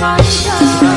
my God.